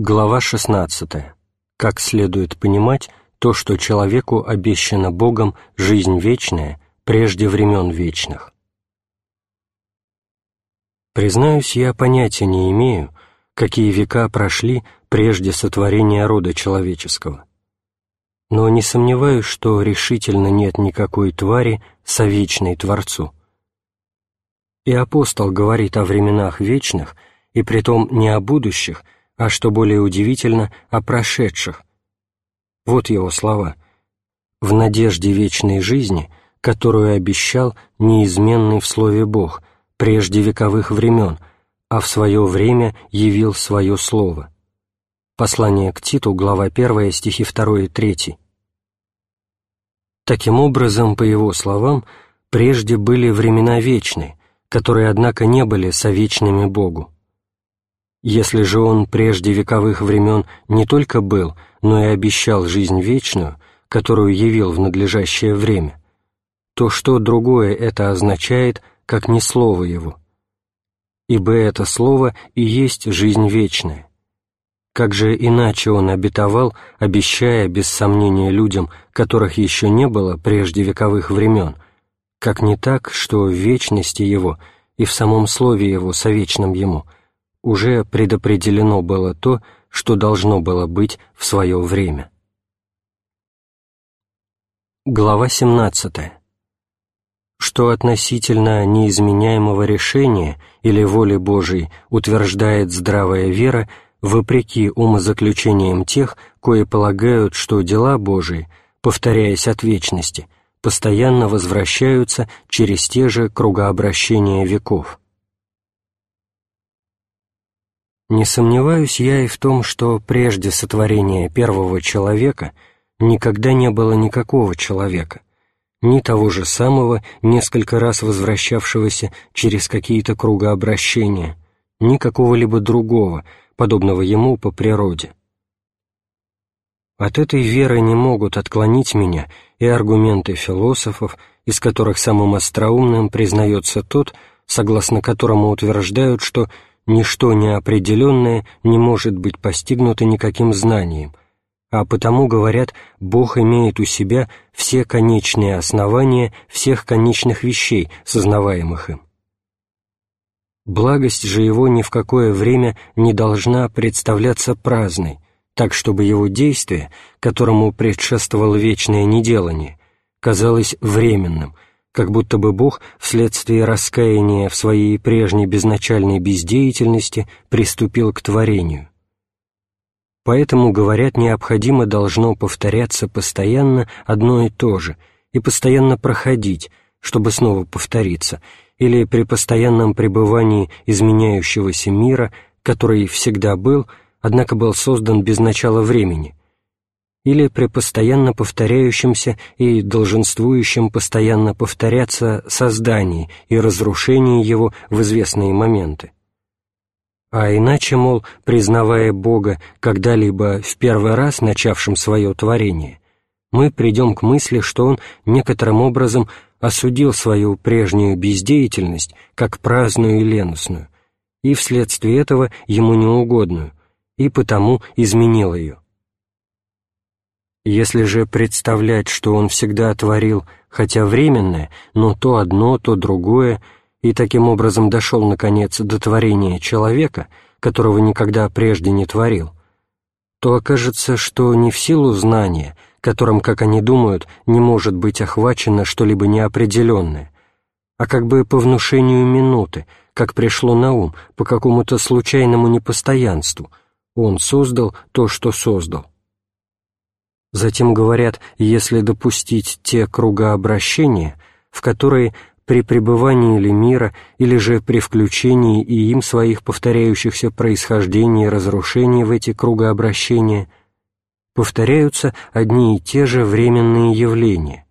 Глава 16. Как следует понимать то, что человеку обещано Богом жизнь вечная прежде времен вечных. Признаюсь, я понятия не имею, какие века прошли прежде сотворения рода человеческого. Но не сомневаюсь, что решительно нет никакой твари совечной Творцу. И апостол говорит о временах вечных, и притом не о будущих, а, что более удивительно, о прошедших. Вот его слова. «В надежде вечной жизни, которую обещал неизменный в слове Бог, прежде вековых времен, а в свое время явил свое слово». Послание к Титу, глава 1, стихи 2 и 3. Таким образом, по его словам, прежде были времена вечные, которые, однако, не были совечными Богу. Если же он прежде вековых времен не только был, но и обещал жизнь вечную, которую явил в надлежащее время, то что другое это означает, как не слово его? Ибо это слово и есть жизнь вечная. Как же иначе он обетовал, обещая, без сомнения, людям, которых еще не было прежде вековых времен, как не так, что в вечности его и в самом слове его совечном ему – уже предопределено было то, что должно было быть в свое время. Глава 17. Что относительно неизменяемого решения или воли Божией утверждает здравая вера, вопреки умозаключениям тех, кои полагают, что дела Божии, повторяясь от вечности, постоянно возвращаются через те же кругообращения веков. Не сомневаюсь я и в том, что прежде сотворения первого человека никогда не было никакого человека, ни того же самого, несколько раз возвращавшегося через какие-то кругообращения, ни какого-либо другого, подобного ему по природе. От этой веры не могут отклонить меня и аргументы философов, из которых самым остроумным признается тот, согласно которому утверждают, что ничто неопределенное не может быть постигнуто никаким знанием, а потому, говорят, Бог имеет у себя все конечные основания всех конечных вещей, сознаваемых им. Благость же его ни в какое время не должна представляться праздной, так чтобы его действие, которому предшествовало вечное неделание, казалось временным — как будто бы Бог вследствие раскаяния в своей прежней безначальной бездеятельности приступил к творению. Поэтому, говорят, необходимо должно повторяться постоянно одно и то же и постоянно проходить, чтобы снова повториться, или при постоянном пребывании изменяющегося мира, который всегда был, однако был создан без начала времени, или при постоянно повторяющемся и долженствующем постоянно повторяться создании и разрушении его в известные моменты. А иначе, мол, признавая Бога когда-либо в первый раз начавшим свое творение, мы придем к мысли, что Он некоторым образом осудил свою прежнюю бездеятельность как праздную и леностную, и вследствие этого ему неугодную, и потому изменил ее. Если же представлять, что он всегда творил, хотя временное, но то одно, то другое, и таким образом дошел, наконец, до творения человека, которого никогда прежде не творил, то окажется, что не в силу знания, которым, как они думают, не может быть охвачено что-либо неопределенное, а как бы по внушению минуты, как пришло на ум, по какому-то случайному непостоянству, он создал то, что создал. Затем говорят, если допустить те кругообращения, в которые при пребывании или мира, или же при включении и им своих повторяющихся происхождений и разрушений в эти кругообращения, повторяются одни и те же временные явления,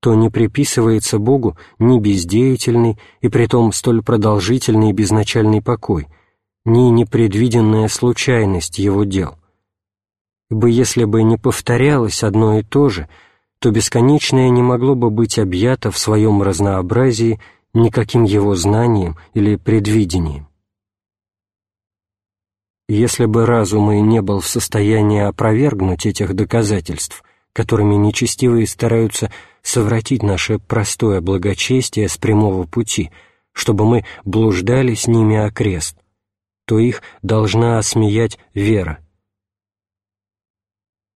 то не приписывается Богу ни бездеятельный и притом столь продолжительный безначальный покой, ни непредвиденная случайность Его дел — ибо если бы не повторялось одно и то же, то бесконечное не могло бы быть объято в своем разнообразии никаким его знанием или предвидением. Если бы разум и не был в состоянии опровергнуть этих доказательств, которыми нечестивые стараются совратить наше простое благочестие с прямого пути, чтобы мы блуждали с ними окрест, то их должна осмеять вера.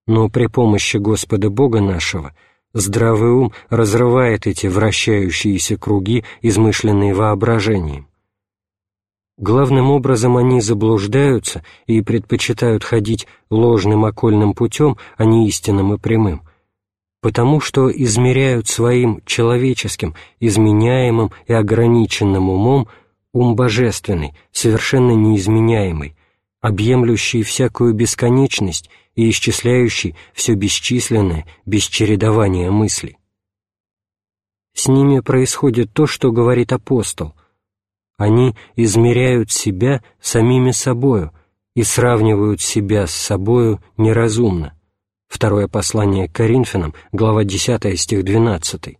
Но при помощи Господа Бога нашего здравый ум разрывает эти вращающиеся круги, измышленные воображением. Главным образом они заблуждаются и предпочитают ходить ложным окольным путем, а не истинным и прямым, потому что измеряют своим человеческим, изменяемым и ограниченным умом ум божественный, совершенно неизменяемый, объемлющий всякую бесконечность и исчисляющий все бесчисленное, без чередования мыслей. С ними происходит то, что говорит апостол. Они измеряют себя самими собою и сравнивают себя с собою неразумно. Второе послание к Коринфянам, глава 10, стих 12.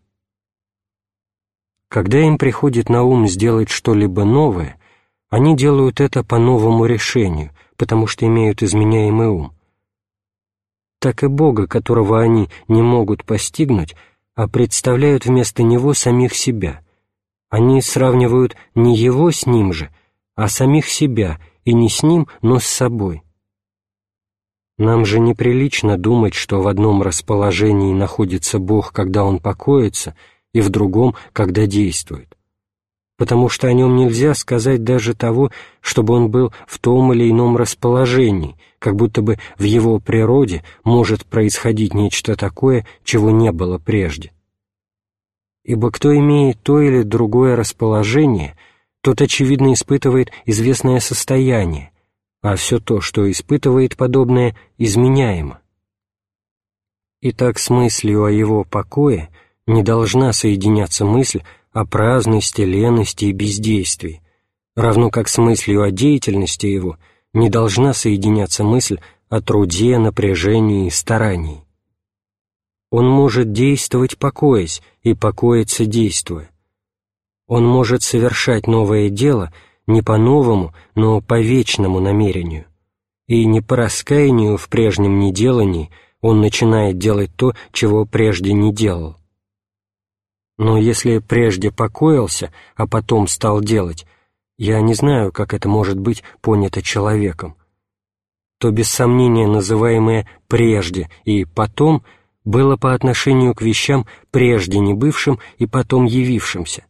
Когда им приходит на ум сделать что-либо новое, они делают это по новому решению, потому что имеют изменяемый ум. Так и Бога, которого они не могут постигнуть, а представляют вместо Него самих себя. Они сравнивают не Его с Ним же, а самих себя, и не с Ним, но с собой. Нам же неприлично думать, что в одном расположении находится Бог, когда Он покоится, и в другом, когда действует. Потому что о нем нельзя сказать даже того, чтобы он был в том или ином расположении, как будто бы в его природе может происходить нечто такое, чего не было прежде. Ибо кто имеет то или другое расположение, тот, очевидно, испытывает известное состояние, а все то, что испытывает подобное, изменяемо. Итак, с мыслью о его покое не должна соединяться мысль о праздности, лености и бездействии, равно как с мыслью о деятельности его не должна соединяться мысль о труде, напряжении и старании. Он может действовать покоясь и покоиться действуя. Он может совершать новое дело — не по новому, но по вечному намерению. И не по раскаянию в прежнем неделании он начинает делать то, чего прежде не делал. Но если прежде покоился, а потом стал делать, я не знаю, как это может быть понято человеком, то без сомнения называемое «прежде» и «потом» было по отношению к вещам прежде не бывшим и потом явившимся,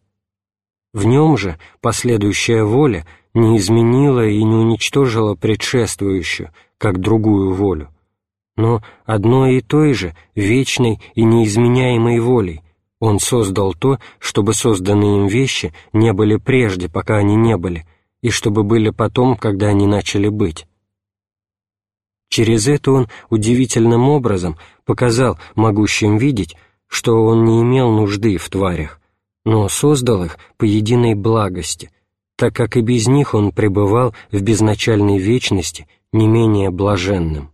в нем же последующая воля не изменила и не уничтожила предшествующую, как другую волю, но одной и той же, вечной и неизменяемой волей, он создал то, чтобы созданные им вещи не были прежде, пока они не были, и чтобы были потом, когда они начали быть. Через это он удивительным образом показал могущим видеть, что он не имел нужды в тварях, но создал их по единой благости, так как и без них он пребывал в безначальной вечности не менее блаженным.